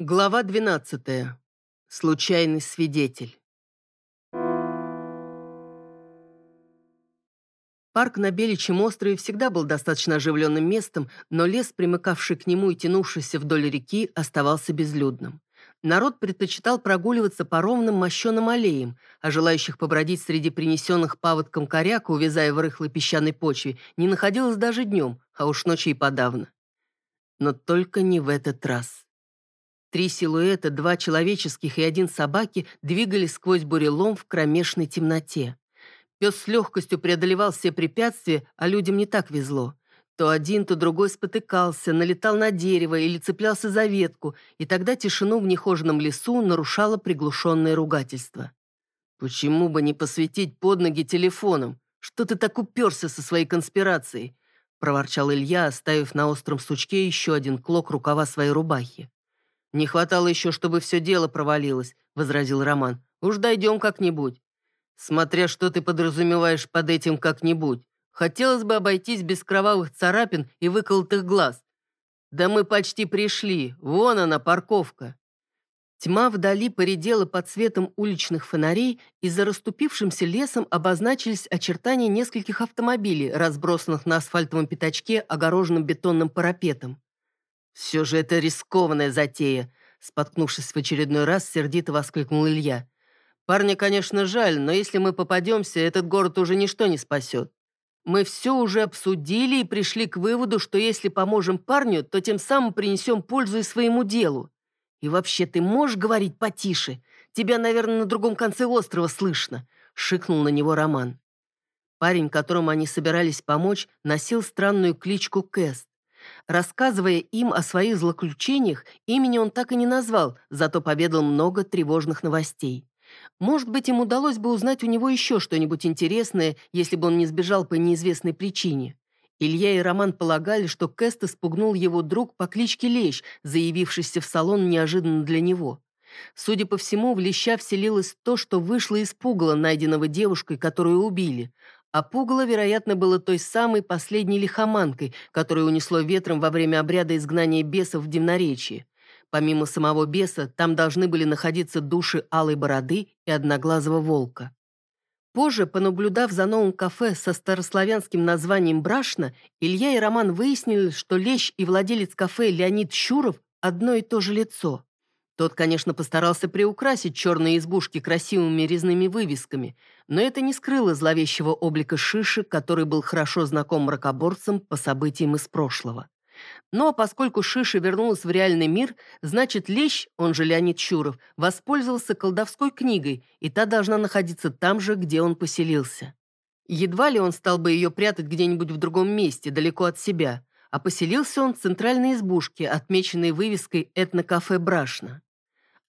Глава 12. Случайный свидетель. Парк на Беличьем острове всегда был достаточно оживленным местом, но лес, примыкавший к нему и тянувшийся вдоль реки, оставался безлюдным. Народ предпочитал прогуливаться по ровным мощеным аллеям, а желающих побродить среди принесенных паводком коряк, увязая в рыхлой песчаной почве, не находилось даже днем, а уж ночью и подавно. Но только не в этот раз. Три силуэта, два человеческих и один собаки, двигались сквозь бурелом в кромешной темноте. Пес с легкостью преодолевал все препятствия, а людям не так везло. То один, то другой спотыкался, налетал на дерево или цеплялся за ветку, и тогда тишину в нехоженном лесу нарушало приглушенное ругательство. «Почему бы не посветить под ноги телефоном? Что ты так уперся со своей конспирацией?» — проворчал Илья, оставив на остром сучке еще один клок рукава своей рубахи. «Не хватало еще, чтобы все дело провалилось», — возразил Роман. «Уж дойдем как-нибудь». «Смотря что ты подразумеваешь под этим как-нибудь. Хотелось бы обойтись без кровавых царапин и выколотых глаз. Да мы почти пришли. Вон она, парковка». Тьма вдали поредела под светом уличных фонарей, и за расступившимся лесом обозначились очертания нескольких автомобилей, разбросанных на асфальтовом пятачке, огороженном бетонным парапетом. «Все же это рискованная затея», — споткнувшись в очередной раз, сердито воскликнул Илья. «Парня, конечно, жаль, но если мы попадемся, этот город уже ничто не спасет. Мы все уже обсудили и пришли к выводу, что если поможем парню, то тем самым принесем пользу и своему делу. И вообще, ты можешь говорить потише? Тебя, наверное, на другом конце острова слышно», — шикнул на него Роман. Парень, которому они собирались помочь, носил странную кличку Кэст. Рассказывая им о своих злоключениях, имени он так и не назвал, зато поведал много тревожных новостей. Может быть, им удалось бы узнать у него еще что-нибудь интересное, если бы он не сбежал по неизвестной причине. Илья и Роман полагали, что Кэст испугнул его друг по кличке Лещ, заявившийся в салон неожиданно для него. Судя по всему, в Леща вселилось то, что вышло из пугала, найденного девушкой, которую убили. А пугало, вероятно, было той самой последней лихоманкой, которую унесло ветром во время обряда изгнания бесов в Дивноречии. Помимо самого беса, там должны были находиться души Алой Бороды и Одноглазого Волка. Позже, понаблюдав за новым кафе со старославянским названием «Брашна», Илья и Роман выяснили, что лещ и владелец кафе Леонид Щуров – одно и то же лицо. Тот, конечно, постарался приукрасить черные избушки красивыми резными вывесками, но это не скрыло зловещего облика Шиши, который был хорошо знаком мракоборцам по событиям из прошлого. Но поскольку Шиша вернулась в реальный мир, значит, Лещ, он же Леонид Чуров, воспользовался колдовской книгой, и та должна находиться там же, где он поселился. Едва ли он стал бы ее прятать где-нибудь в другом месте, далеко от себя, а поселился он в центральной избушке, отмеченной вывеской «Этнокафе Брашна».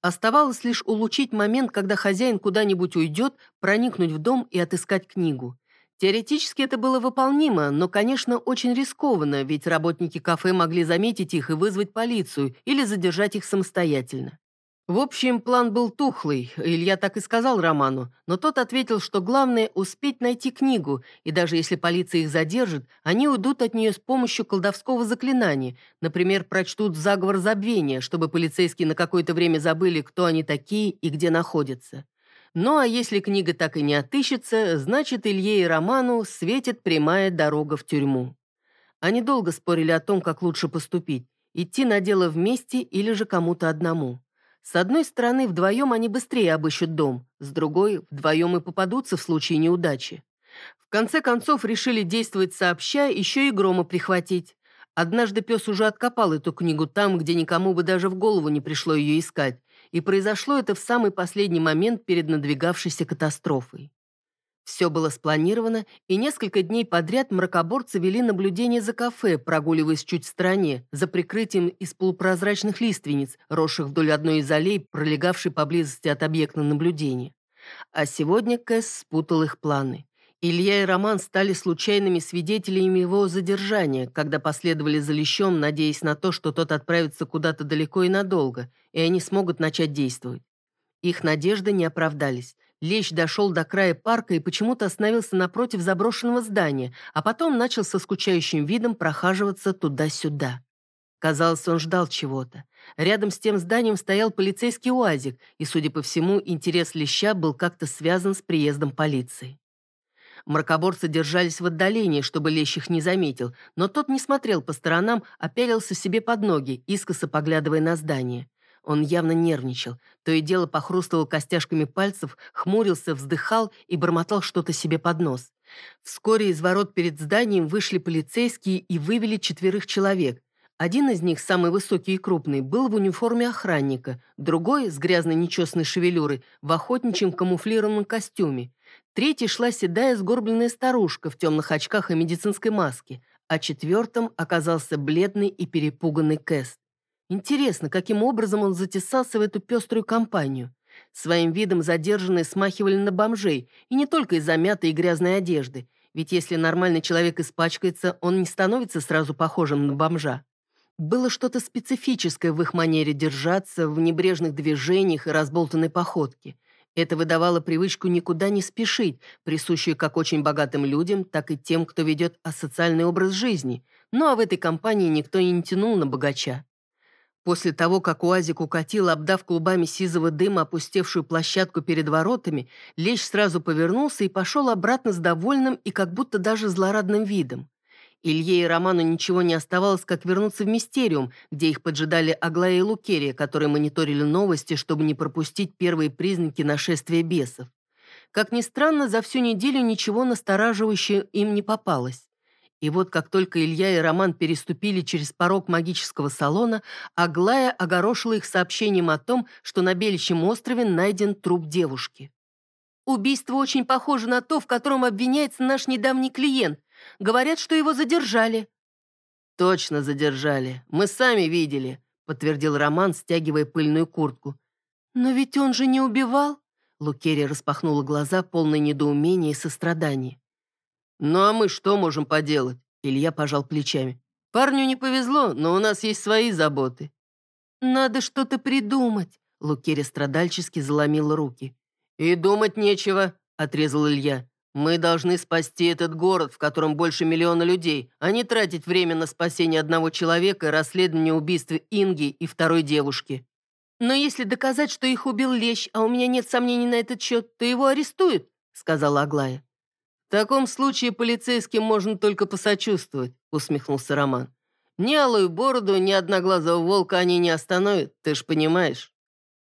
Оставалось лишь улучшить момент, когда хозяин куда-нибудь уйдет, проникнуть в дом и отыскать книгу. Теоретически это было выполнимо, но, конечно, очень рискованно, ведь работники кафе могли заметить их и вызвать полицию или задержать их самостоятельно. В общем, план был тухлый, Илья так и сказал Роману, но тот ответил, что главное – успеть найти книгу, и даже если полиция их задержит, они уйдут от нее с помощью колдовского заклинания, например, прочтут заговор забвения, чтобы полицейские на какое-то время забыли, кто они такие и где находятся. Ну а если книга так и не отыщется, значит, Илье и Роману светит прямая дорога в тюрьму. Они долго спорили о том, как лучше поступить – идти на дело вместе или же кому-то одному. С одной стороны, вдвоем они быстрее обыщут дом, с другой, вдвоем и попадутся в случае неудачи. В конце концов, решили действовать сообща, еще и грома прихватить. Однажды пес уже откопал эту книгу там, где никому бы даже в голову не пришло ее искать, и произошло это в самый последний момент перед надвигавшейся катастрофой. Все было спланировано, и несколько дней подряд мракоборцы вели наблюдение за кафе, прогуливаясь чуть в стороне, за прикрытием из полупрозрачных лиственниц, росших вдоль одной из аллей, пролегавшей поблизости от объекта наблюдения. А сегодня Кэс спутал их планы. Илья и Роман стали случайными свидетелями его задержания, когда последовали за Лещом, надеясь на то, что тот отправится куда-то далеко и надолго, и они смогут начать действовать. Их надежды не оправдались. Лещ дошел до края парка и почему-то остановился напротив заброшенного здания, а потом начал со скучающим видом прохаживаться туда-сюда. Казалось, он ждал чего-то. Рядом с тем зданием стоял полицейский УАЗик, и, судя по всему, интерес Леща был как-то связан с приездом полиции. Мракоборцы держались в отдалении, чтобы Лещ их не заметил, но тот не смотрел по сторонам, а пялился себе под ноги, искоса поглядывая на здание. Он явно нервничал, то и дело похрустывал костяшками пальцев, хмурился, вздыхал и бормотал что-то себе под нос. Вскоре из ворот перед зданием вышли полицейские и вывели четверых человек. Один из них, самый высокий и крупный, был в униформе охранника, другой, с грязной нечестной шевелюрой, в охотничьем камуфлированном костюме. Третий шла седая сгорбленная старушка в темных очках и медицинской маске, а четвертым оказался бледный и перепуганный Кэст. Интересно, каким образом он затесался в эту пеструю компанию. Своим видом задержанные смахивали на бомжей, и не только из-за мятой и грязной одежды, ведь если нормальный человек испачкается, он не становится сразу похожим на бомжа. Было что-то специфическое в их манере держаться, в небрежных движениях и разболтанной походке. Это выдавало привычку никуда не спешить, присущую как очень богатым людям, так и тем, кто ведет асоциальный образ жизни. Ну а в этой компании никто и не тянул на богача. После того, как УАЗик укатил, обдав клубами сизого дыма опустевшую площадку перед воротами, Лещ сразу повернулся и пошел обратно с довольным и как будто даже злорадным видом. Илье и Роману ничего не оставалось, как вернуться в Мистериум, где их поджидали Аглая и Лукерия, которые мониторили новости, чтобы не пропустить первые признаки нашествия бесов. Как ни странно, за всю неделю ничего настораживающего им не попалось. И вот как только Илья и Роман переступили через порог магического салона, Аглая огорошила их сообщением о том, что на Беличьем острове найден труп девушки. «Убийство очень похоже на то, в котором обвиняется наш недавний клиент», Говорят, что его задержали». «Точно задержали. Мы сами видели», — подтвердил Роман, стягивая пыльную куртку. «Но ведь он же не убивал?» Лукерия распахнула глаза, полные недоумения и сострадания. «Ну а мы что можем поделать?» Илья пожал плечами. «Парню не повезло, но у нас есть свои заботы». «Надо что-то придумать», — Лукерия страдальчески заломила руки. «И думать нечего», — отрезал Илья. Мы должны спасти этот город, в котором больше миллиона людей, а не тратить время на спасение одного человека и расследование убийства Инги и второй девушки. Но если доказать, что их убил Лещ, а у меня нет сомнений на этот счет, то его арестуют, сказала Аглая. В таком случае полицейским можно только посочувствовать, усмехнулся Роман. Ни алую бороду, ни одноглазого волка они не остановят, ты ж понимаешь.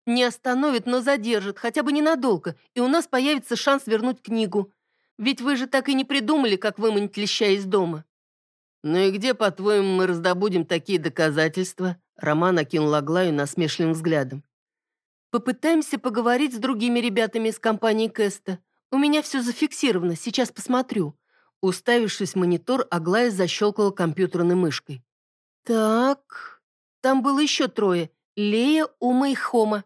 Не остановят, но задержат, хотя бы ненадолго, и у нас появится шанс вернуть книгу. Ведь вы же так и не придумали, как выманить леща из дома». «Ну и где, по-твоему, мы раздобудем такие доказательства?» Роман окинул Аглаю насмешливым взглядом. «Попытаемся поговорить с другими ребятами из компании Кэста. У меня все зафиксировано, сейчас посмотрю». Уставившись в монитор, Аглая защелкала компьютерной мышкой. «Так, там было еще трое. Лея, Ума и Хома».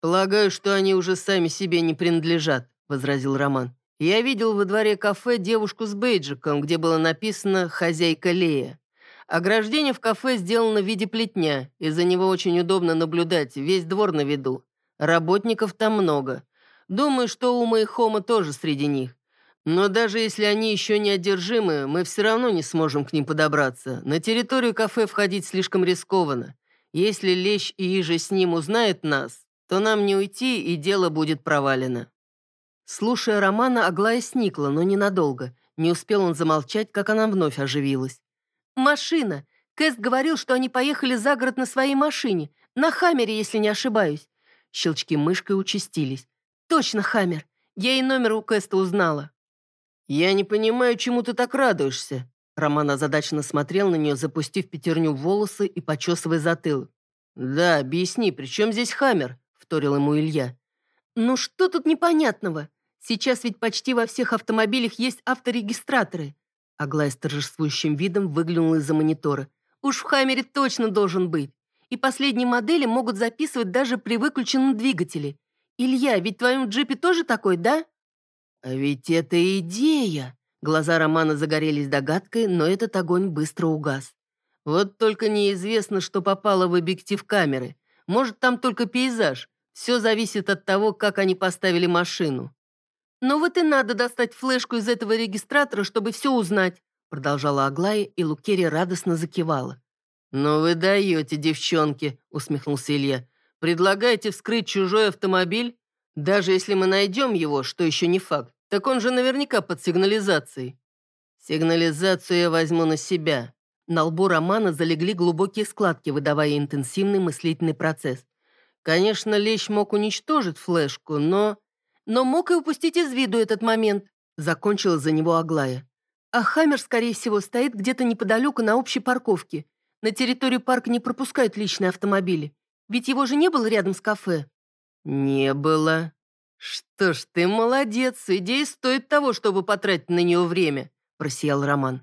«Полагаю, что они уже сами себе не принадлежат», — возразил Роман. Я видел во дворе кафе девушку с бейджиком, где было написано «Хозяйка Лея». Ограждение в кафе сделано в виде плетня, из-за него очень удобно наблюдать, весь двор на виду. Работников там много. Думаю, что Ума и Хома тоже среди них. Но даже если они еще не одержимы, мы все равно не сможем к ним подобраться. На территорию кафе входить слишком рискованно. Если Лещ и Иже с ним узнают нас, то нам не уйти, и дело будет провалено. Слушая Романа, Аглая сникла, но ненадолго. Не успел он замолчать, как она вновь оживилась. «Машина! Кэст говорил, что они поехали за город на своей машине. На Хаммере, если не ошибаюсь». Щелчки мышкой участились. «Точно Хаммер! Я и номер у Кэста узнала». «Я не понимаю, чему ты так радуешься». Роман озадаченно смотрел на нее, запустив пятерню в волосы и почесывая затылок. «Да, объясни, при чем здесь Хаммер?» — вторил ему Илья. «Ну что тут непонятного? Сейчас ведь почти во всех автомобилях есть авторегистраторы». Аглая с торжествующим видом выглянула из-за монитора. «Уж в Хаммере точно должен быть. И последние модели могут записывать даже при выключенном двигателе. Илья, ведь в твоем джипе тоже такой, да?» «А ведь это идея!» Глаза Романа загорелись догадкой, но этот огонь быстро угас. «Вот только неизвестно, что попало в объектив камеры. Может, там только пейзаж. Все зависит от того, как они поставили машину. «Но вот и надо достать флешку из этого регистратора, чтобы все узнать», продолжала Аглая, и Лукерия радостно закивала. «Ну вы даете, девчонки», — усмехнулся Илья. «Предлагаете вскрыть чужой автомобиль? Даже если мы найдем его, что еще не факт, так он же наверняка под сигнализацией». «Сигнализацию я возьму на себя». На лбу Романа залегли глубокие складки, выдавая интенсивный мыслительный процесс. Конечно, Лещ мог уничтожить флешку, но... Но мог и упустить из виду этот момент, закончила за него Аглая. А Хаммер, скорее всего, стоит где-то неподалеку на общей парковке. На территорию парка не пропускают личные автомобили. Ведь его же не было рядом с кафе». «Не было. Что ж, ты молодец. Идея стоит того, чтобы потратить на нее время», – просиял Роман.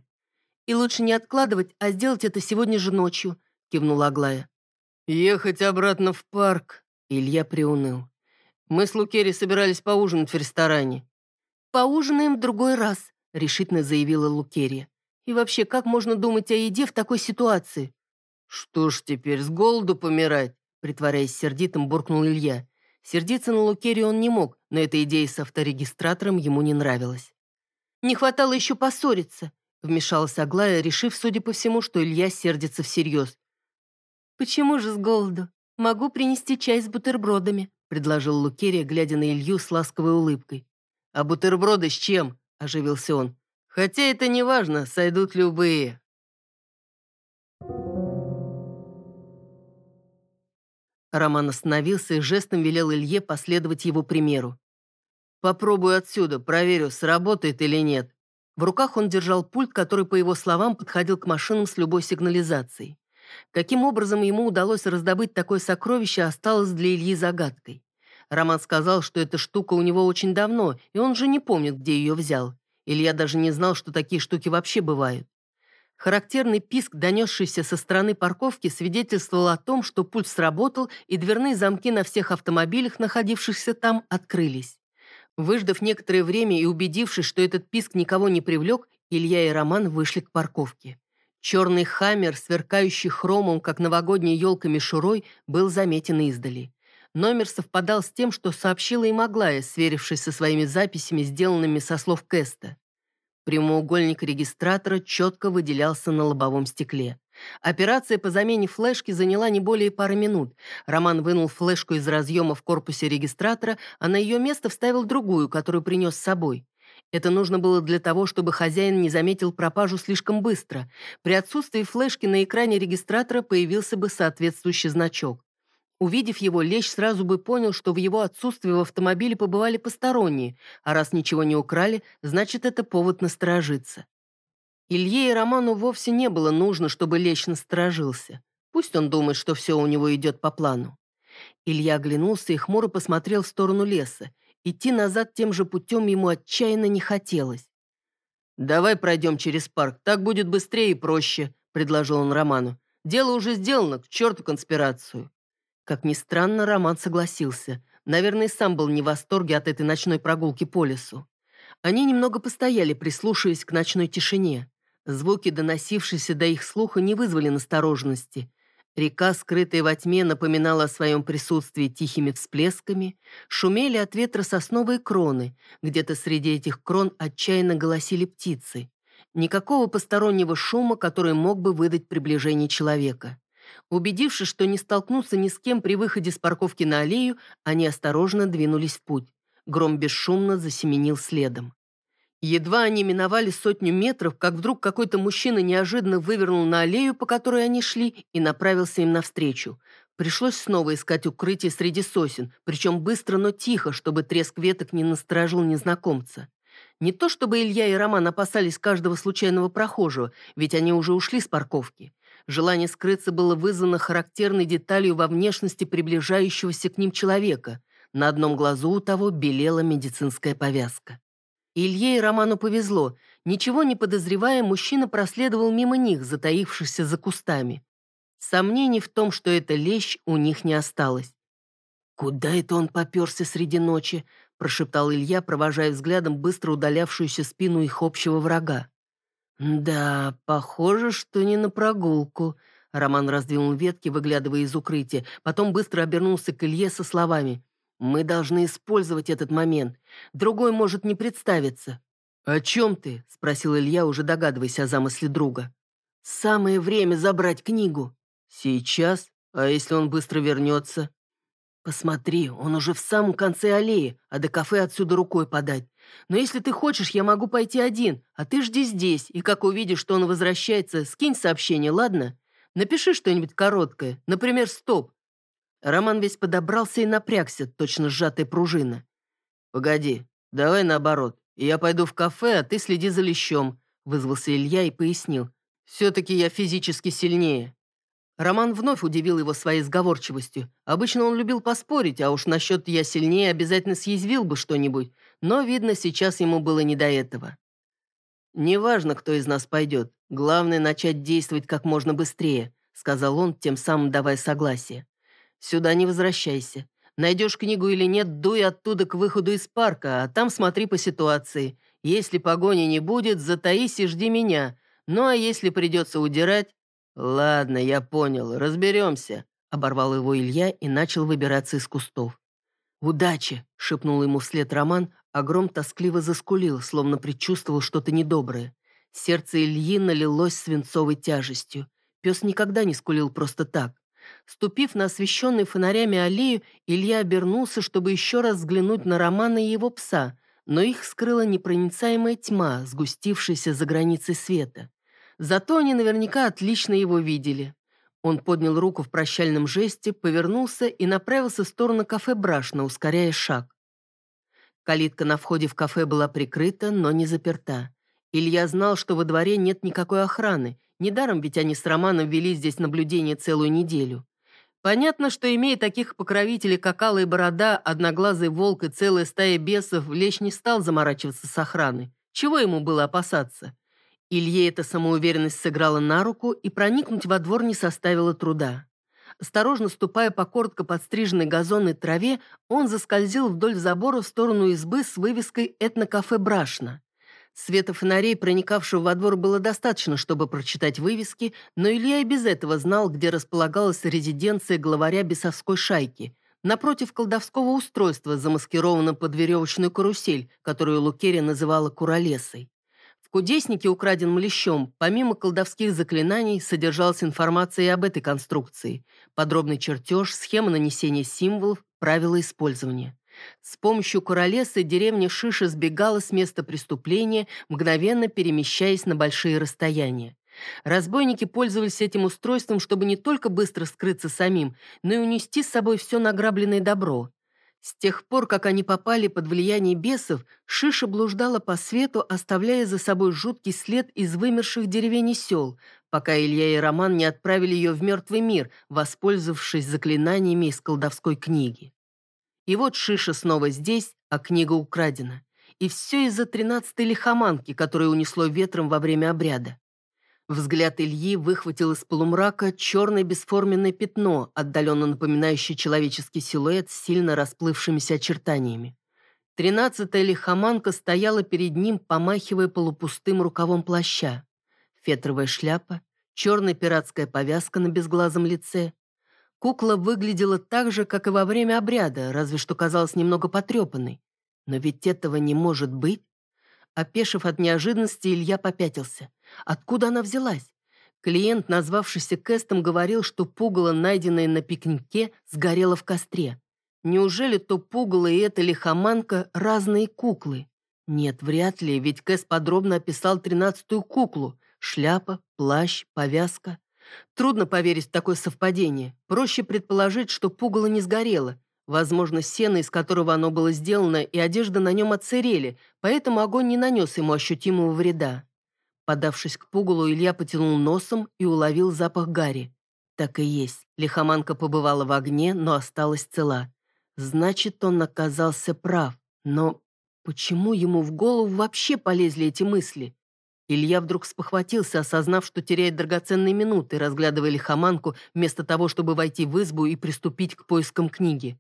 «И лучше не откладывать, а сделать это сегодня же ночью», – кивнула Аглая. «Ехать обратно в парк», – Илья приуныл. «Мы с Лукери собирались поужинать в ресторане». «Поужинаем в другой раз», – решительно заявила Лукерия. И вообще, как можно думать о еде в такой ситуации? «Что ж теперь, с голоду помирать?» Притворяясь сердитым, буркнул Илья. Сердиться на Лукерию он не мог, но эта идея с авторегистратором ему не нравилась. «Не хватало еще поссориться», — вмешалась Аглая, решив, судя по всему, что Илья сердится всерьез. «Почему же с голоду? Могу принести чай с бутербродами», — предложил Лукерия, глядя на Илью с ласковой улыбкой. «А бутерброды с чем?» — оживился он. Хотя это не важно, сойдут любые. Роман остановился и жестом велел Илье последовать его примеру. «Попробую отсюда, проверю, сработает или нет». В руках он держал пульт, который, по его словам, подходил к машинам с любой сигнализацией. Каким образом ему удалось раздобыть такое сокровище, осталось для Ильи загадкой. Роман сказал, что эта штука у него очень давно, и он же не помнит, где ее взял. Илья даже не знал, что такие штуки вообще бывают. Характерный писк, донесшийся со стороны парковки, свидетельствовал о том, что пульт сработал, и дверные замки на всех автомобилях, находившихся там, открылись. Выждав некоторое время и убедившись, что этот писк никого не привлек, Илья и Роман вышли к парковке. Черный хаммер, сверкающий хромом, как новогодняя елка мишурой, был заметен издали. Номер совпадал с тем, что сообщила им Аглая, сверившись со своими записями, сделанными со слов Кэста. Прямоугольник регистратора четко выделялся на лобовом стекле. Операция по замене флешки заняла не более пары минут. Роман вынул флешку из разъема в корпусе регистратора, а на ее место вставил другую, которую принес с собой. Это нужно было для того, чтобы хозяин не заметил пропажу слишком быстро. При отсутствии флешки на экране регистратора появился бы соответствующий значок. Увидев его, Лещ сразу бы понял, что в его отсутствии в автомобиле побывали посторонние, а раз ничего не украли, значит, это повод насторожиться. Илье и Роману вовсе не было нужно, чтобы Лещ насторожился. Пусть он думает, что все у него идет по плану. Илья оглянулся и хмуро посмотрел в сторону леса. Идти назад тем же путем ему отчаянно не хотелось. «Давай пройдем через парк, так будет быстрее и проще», — предложил он Роману. «Дело уже сделано, к черту конспирацию». Как ни странно, Роман согласился. Наверное, сам был не в восторге от этой ночной прогулки по лесу. Они немного постояли, прислушиваясь к ночной тишине. Звуки, доносившиеся до их слуха, не вызвали настороженности. Река, скрытая во тьме, напоминала о своем присутствии тихими всплесками. Шумели от ветра сосновые кроны. Где-то среди этих крон отчаянно голосили птицы. Никакого постороннего шума, который мог бы выдать приближение человека. Убедившись, что не столкнутся ни с кем при выходе с парковки на аллею, они осторожно двинулись в путь. Гром бесшумно засеменил следом. Едва они миновали сотню метров, как вдруг какой-то мужчина неожиданно вывернул на аллею, по которой они шли, и направился им навстречу. Пришлось снова искать укрытие среди сосен, причем быстро, но тихо, чтобы треск веток не насторожил незнакомца. Не то чтобы Илья и Роман опасались каждого случайного прохожего, ведь они уже ушли с парковки. Желание скрыться было вызвано характерной деталью во внешности приближающегося к ним человека. На одном глазу у того белела медицинская повязка. Илье и Роману повезло. Ничего не подозревая, мужчина проследовал мимо них, затаившихся за кустами. Сомнений в том, что это лещ, у них не осталось. «Куда это он поперся среди ночи?» – прошептал Илья, провожая взглядом быстро удалявшуюся спину их общего врага. «Да, похоже, что не на прогулку». Роман раздвинул ветки, выглядывая из укрытия, потом быстро обернулся к Илье со словами. «Мы должны использовать этот момент. Другой может не представиться». «О чем ты?» — спросил Илья, уже догадываясь о замысле друга. Самое время забрать книгу. Сейчас? А если он быстро вернется? Посмотри, он уже в самом конце аллеи, а до кафе отсюда рукой подать. Но если ты хочешь, я могу пойти один, а ты жди здесь, и как увидишь, что он возвращается, скинь сообщение, ладно? Напиши что-нибудь короткое, например, «стоп». Роман весь подобрался и напрягся, точно сжатая пружина. «Погоди, давай наоборот. Я пойду в кафе, а ты следи за лещом», вызвался Илья и пояснил. «Все-таки я физически сильнее». Роман вновь удивил его своей сговорчивостью. Обычно он любил поспорить, а уж насчет «я сильнее» обязательно съязвил бы что-нибудь, но, видно, сейчас ему было не до этого. «Неважно, кто из нас пойдет. Главное, начать действовать как можно быстрее», сказал он, тем самым давая согласие. «Сюда не возвращайся. Найдешь книгу или нет, дуй оттуда к выходу из парка, а там смотри по ситуации. Если погони не будет, затаись и жди меня. Ну а если придется удирать, «Ладно, я понял, разберемся», — оборвал его Илья и начал выбираться из кустов. «Удачи!» — шепнул ему вслед Роман, а гром тоскливо заскулил, словно предчувствовал что-то недоброе. Сердце Ильи налилось свинцовой тяжестью. Пес никогда не скулил просто так. Ступив на освещенный фонарями аллею, Илья обернулся, чтобы еще раз взглянуть на Романа и его пса, но их скрыла непроницаемая тьма, сгустившаяся за границей света. Зато они наверняка отлично его видели. Он поднял руку в прощальном жесте, повернулся и направился в сторону кафе «Брашна», ускоряя шаг. Калитка на входе в кафе была прикрыта, но не заперта. Илья знал, что во дворе нет никакой охраны. Недаром ведь они с Романом вели здесь наблюдение целую неделю. Понятно, что, имея таких покровителей, как Алая Борода, Одноглазый Волк и целая стая бесов, Лещ не стал заморачиваться с охраной. Чего ему было опасаться? Илье эта самоуверенность сыграла на руку, и проникнуть во двор не составило труда. Осторожно ступая по коротко подстриженной газонной траве, он заскользил вдоль забора в сторону избы с вывеской «Этнокафе Брашна». Света фонарей, проникавшего во двор, было достаточно, чтобы прочитать вывески, но Илья и без этого знал, где располагалась резиденция главаря бесовской шайки, напротив колдовского устройства, замаскированного под веревочную карусель, которую Лукерия называла «куролесой». Кудеснике, украденном лещом, помимо колдовских заклинаний, содержалась информация и об этой конструкции. Подробный чертеж, схема нанесения символов, правила использования. С помощью куролеса деревня Шиша сбегала с места преступления, мгновенно перемещаясь на большие расстояния. Разбойники пользовались этим устройством, чтобы не только быстро скрыться самим, но и унести с собой все награбленное добро. С тех пор, как они попали под влияние бесов, Шиша блуждала по свету, оставляя за собой жуткий след из вымерших деревень и сел, пока Илья и Роман не отправили ее в мертвый мир, воспользовавшись заклинаниями из колдовской книги. И вот Шиша снова здесь, а книга украдена. И все из-за тринадцатой лихоманки, которую унесло ветром во время обряда. Взгляд Ильи выхватил из полумрака черное бесформенное пятно, отдаленно напоминающее человеческий силуэт с сильно расплывшимися очертаниями. Тринадцатая лихоманка стояла перед ним, помахивая полупустым рукавом плаща. Фетровая шляпа, черная пиратская повязка на безглазом лице. Кукла выглядела так же, как и во время обряда, разве что казалась немного потрепанной. Но ведь этого не может быть. Опешив от неожиданности, Илья попятился. Откуда она взялась? Клиент, назвавшийся Кэстом, говорил, что пугало, найденное на пикнике, сгорело в костре. Неужели то пугало и эта лихоманка разные куклы? Нет, вряд ли, ведь Кэс подробно описал тринадцатую куклу. Шляпа, плащ, повязка. Трудно поверить в такое совпадение. Проще предположить, что пугало не сгорело. Возможно, сено, из которого оно было сделано, и одежда на нем отсырели, поэтому огонь не нанес ему ощутимого вреда. Подавшись к пугалу, Илья потянул носом и уловил запах гари. Так и есть. Лихоманка побывала в огне, но осталась цела. Значит, он оказался прав. Но почему ему в голову вообще полезли эти мысли? Илья вдруг спохватился, осознав, что теряет драгоценные минуты, разглядывая лихоманку, вместо того, чтобы войти в избу и приступить к поискам книги.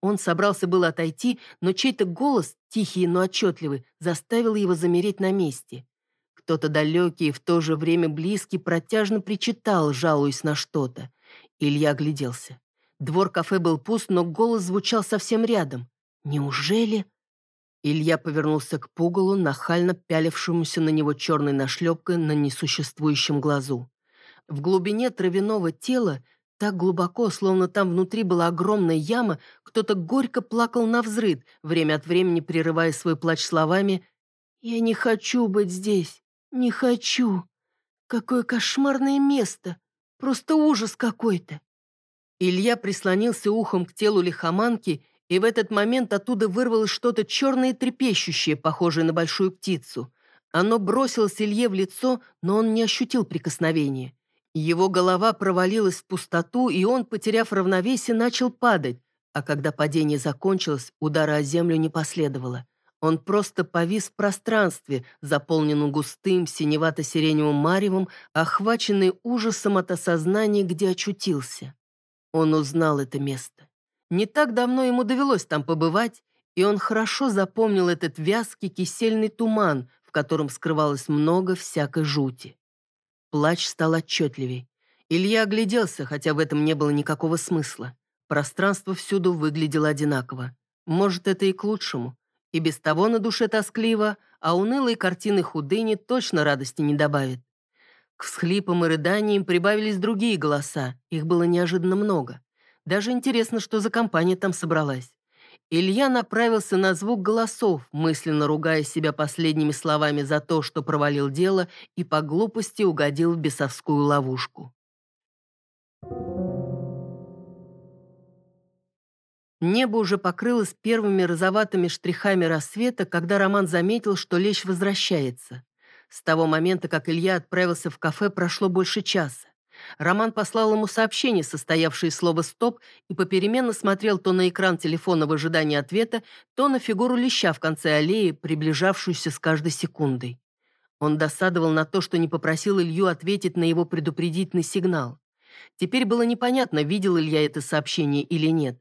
Он собрался было отойти, но чей-то голос, тихий, но отчетливый, заставил его замереть на месте. Кто-то далекий и в то же время близкий протяжно причитал, жалуясь на что-то. Илья огляделся. Двор кафе был пуст, но голос звучал совсем рядом. «Неужели?» Илья повернулся к пугалу, нахально пялившемуся на него черной нашлепкой на несуществующем глазу. В глубине травяного тела, так глубоко, словно там внутри была огромная яма, кто-то горько плакал на взрыд, время от времени прерывая свой плач словами «Я не хочу быть здесь, не хочу. Какое кошмарное место, просто ужас какой-то». Илья прислонился ухом к телу лихоманки, и в этот момент оттуда вырвалось что-то черное и трепещущее, похожее на большую птицу. Оно бросилось Илье в лицо, но он не ощутил прикосновения. Его голова провалилась в пустоту, и он, потеряв равновесие, начал падать, а когда падение закончилось, удара о землю не последовало. Он просто повис в пространстве, заполненном густым синевато-сиреневым маревом, охваченный ужасом от осознания, где очутился. Он узнал это место. Не так давно ему довелось там побывать, и он хорошо запомнил этот вязкий кисельный туман, в котором скрывалось много всякой жути. Плач стал отчетливей. Илья огляделся, хотя в этом не было никакого смысла. Пространство всюду выглядело одинаково. Может, это и к лучшему. И без того на душе тоскливо, а унылые картины худыни точно радости не добавят. К всхлипам и рыданиям прибавились другие голоса, их было неожиданно много. Даже интересно, что за компания там собралась. Илья направился на звук голосов, мысленно ругая себя последними словами за то, что провалил дело и по глупости угодил в бесовскую ловушку. Небо уже покрылось первыми розоватыми штрихами рассвета, когда Роман заметил, что Лещ возвращается. С того момента, как Илья отправился в кафе, прошло больше часа. Роман послал ему сообщение, состоявшее из слова «стоп», и попеременно смотрел то на экран телефона в ожидании ответа, то на фигуру леща в конце аллеи, приближавшуюся с каждой секундой. Он досадовал на то, что не попросил Илью ответить на его предупредительный сигнал. Теперь было непонятно, видел Илья это сообщение или нет.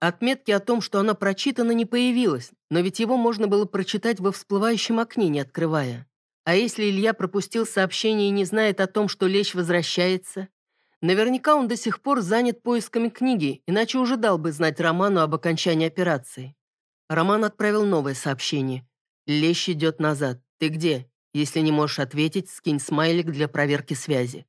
Отметки о том, что оно прочитано, не появилось, но ведь его можно было прочитать во всплывающем окне, не открывая. А если Илья пропустил сообщение и не знает о том, что Лещ возвращается? Наверняка он до сих пор занят поисками книги, иначе уже дал бы знать Роману об окончании операции. Роман отправил новое сообщение. «Лещ идет назад. Ты где? Если не можешь ответить, скинь смайлик для проверки связи».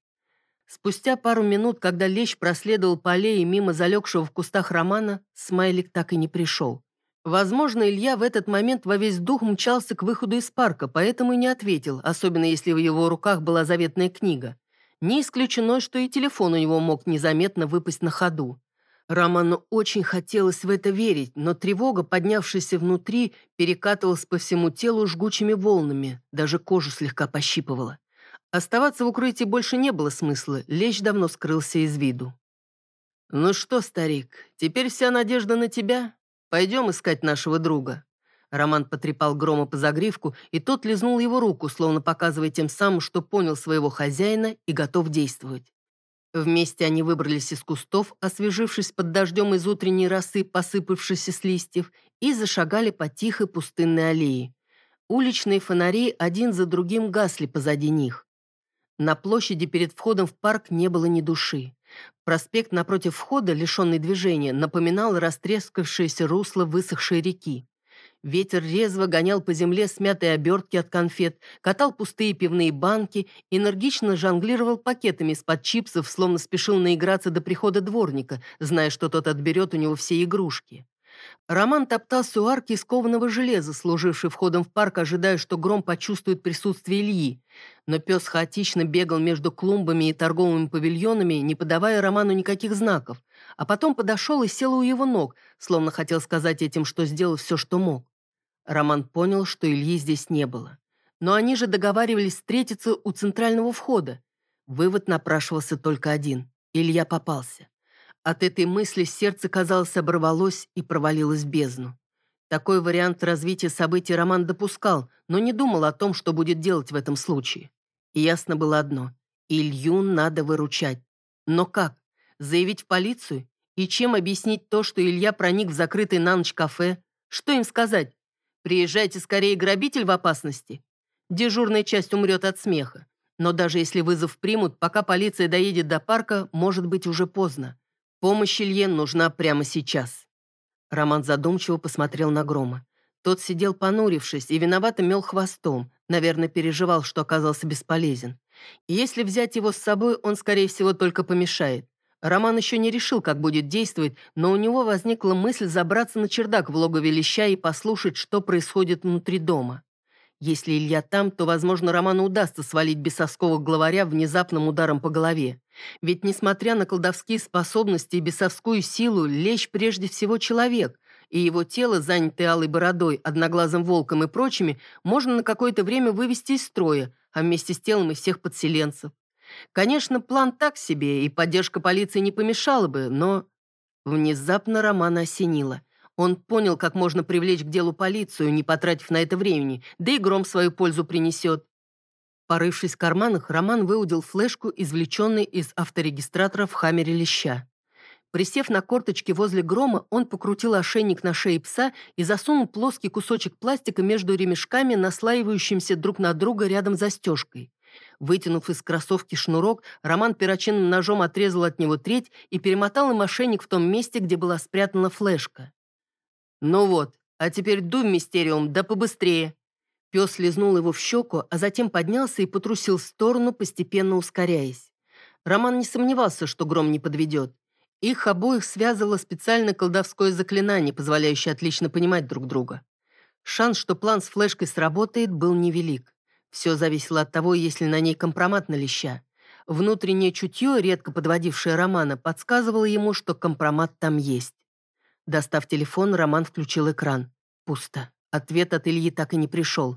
Спустя пару минут, когда Лещ проследовал по аллее мимо залегшего в кустах Романа, смайлик так и не пришел. Возможно, Илья в этот момент во весь дух мчался к выходу из парка, поэтому и не ответил, особенно если в его руках была заветная книга. Не исключено, что и телефон у него мог незаметно выпасть на ходу. Роману очень хотелось в это верить, но тревога, поднявшаяся внутри, перекатывалась по всему телу жгучими волнами, даже кожу слегка пощипывала. Оставаться в укрытии больше не было смысла, лещ давно скрылся из виду. «Ну что, старик, теперь вся надежда на тебя?» Пойдем искать нашего друга». Роман потрепал Грома по загривку, и тот лизнул его руку, словно показывая тем самым, что понял своего хозяина и готов действовать. Вместе они выбрались из кустов, освежившись под дождем из утренней росы, посыпавшейся с листьев, и зашагали по тихой пустынной аллее. Уличные фонари один за другим гасли позади них. На площади перед входом в парк не было ни души. Проспект напротив входа, лишенный движения, напоминал растрескавшееся русло высохшей реки. Ветер резво гонял по земле смятые обертки от конфет, катал пустые пивные банки, энергично жонглировал пакетами из-под чипсов, словно спешил наиграться до прихода дворника, зная, что тот отберет у него все игрушки. Роман топтался у арки из кованого железа, служившей входом в парк, ожидая, что Гром почувствует присутствие Ильи. Но пес хаотично бегал между клумбами и торговыми павильонами, не подавая Роману никаких знаков, а потом подошел и сел у его ног, словно хотел сказать этим, что сделал все, что мог. Роман понял, что Ильи здесь не было. Но они же договаривались встретиться у центрального входа. Вывод напрашивался только один. Илья попался. От этой мысли сердце, казалось, оборвалось и провалилось в бездну. Такой вариант развития событий Роман допускал, но не думал о том, что будет делать в этом случае. И ясно было одно – Илью надо выручать. Но как? Заявить в полицию? И чем объяснить то, что Илья проник в закрытый на ночь кафе? Что им сказать? Приезжайте скорее, грабитель в опасности. Дежурная часть умрет от смеха. Но даже если вызов примут, пока полиция доедет до парка, может быть уже поздно. Помощь Илье нужна прямо сейчас». Роман задумчиво посмотрел на Грома. Тот сидел понурившись и виновато мел хвостом, наверное, переживал, что оказался бесполезен. И если взять его с собой, он, скорее всего, только помешает. Роман еще не решил, как будет действовать, но у него возникла мысль забраться на чердак в логове леща и послушать, что происходит внутри дома. Если Илья там, то, возможно, Роману удастся свалить бесовского главаря внезапным ударом по голове. Ведь, несмотря на колдовские способности и бесовскую силу, Лещ прежде всего человек, и его тело, занятое алой бородой, одноглазым волком и прочими, можно на какое-то время вывести из строя, а вместе с телом и всех подселенцев. Конечно, план так себе, и поддержка полиции не помешала бы, но... Внезапно Романа осенило – он понял, как можно привлечь к делу полицию, не потратив на это времени, да и гром свою пользу принесет. Порывшись в карманах, Роман выудил флешку, извлеченный из авторегистратора в хаммере леща. Присев на корточки возле грома, он покрутил ошейник на шее пса и засунул плоский кусочек пластика между ремешками, наслаивающимся друг на друга рядом застежкой. Вытянув из кроссовки шнурок, Роман перочинным ножом отрезал от него треть и перемотал им ошейник в том месте, где была спрятана флешка. «Ну вот, а теперь дуй, мистериум, да побыстрее!» Пес лизнул его в щеку, а затем поднялся и потрусил в сторону, постепенно ускоряясь. Роман не сомневался, что гром не подведет. Их обоих связывало специальное колдовское заклинание, позволяющее отлично понимать друг друга. Шанс, что план с флешкой сработает, был невелик. Все зависело от того, есть ли на ней компромат на леща. Внутреннее чутье, редко подводившее Романа, подсказывало ему, что компромат там есть. Достав телефон, Роман включил экран. Пусто. Ответ от Ильи так и не пришел.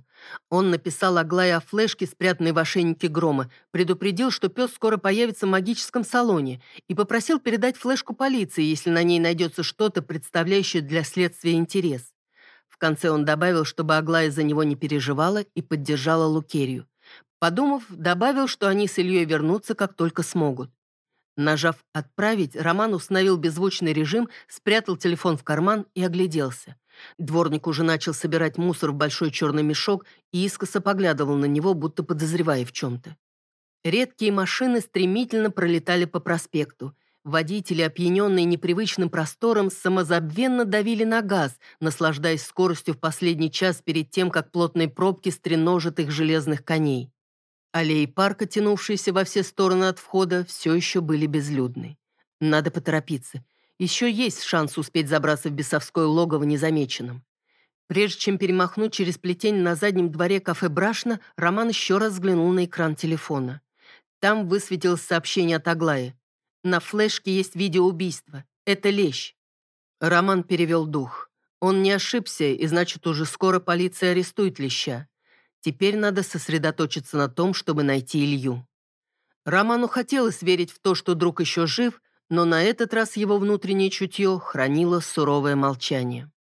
Он написал Аглае о флешке, спрятанной в ошейнике Грома, предупредил, что пес скоро появится в магическом салоне, и попросил передать флешку полиции, если на ней найдется что-то, представляющее для следствия интерес. В конце он добавил, чтобы Аглая за него не переживала и поддержала Лукерию. Подумав, добавил, что они с Ильей вернутся, как только смогут. Нажав «Отправить», Роман установил беззвучный режим, спрятал телефон в карман и огляделся. Дворник уже начал собирать мусор в большой черный мешок и искоса поглядывал на него, будто подозревая в чем-то. Редкие машины стремительно пролетали по проспекту. Водители, опьяненные непривычным простором, самозабвенно давили на газ, наслаждаясь скоростью в последний час перед тем, как плотные пробки стреножат их железных коней. Аллеи парка, тянувшиеся во все стороны от входа, все еще были безлюдны. Надо поторопиться. Еще есть шанс успеть забраться в бесовское логово незамеченным. Прежде чем перемахнуть через плетень на заднем дворе кафе «Брашна», Роман еще раз взглянул на экран телефона. Там высветилось сообщение от Аглаи. На флешке есть видеоубийство. Это лещ. Роман перевел дух. Он не ошибся, и значит, уже скоро полиция арестует леща. Теперь надо сосредоточиться на том, чтобы найти Илью. Роману хотелось верить в то, что друг еще жив, но на этот раз его внутреннее чутье хранило суровое молчание.